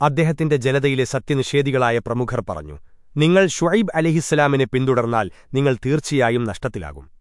അദ്ദേഹത്തിന്റെ ജനതയിലെ സത്യനിഷേധികളായ പ്രമുഖർ പറഞ്ഞു നിങ്ങൾ ഷുഐബ് അലിഹിസ്സലാമിനെ പിന്തുടർന്നാൽ നിങ്ങൾ തീർച്ചയായും നഷ്ടത്തിലാകും.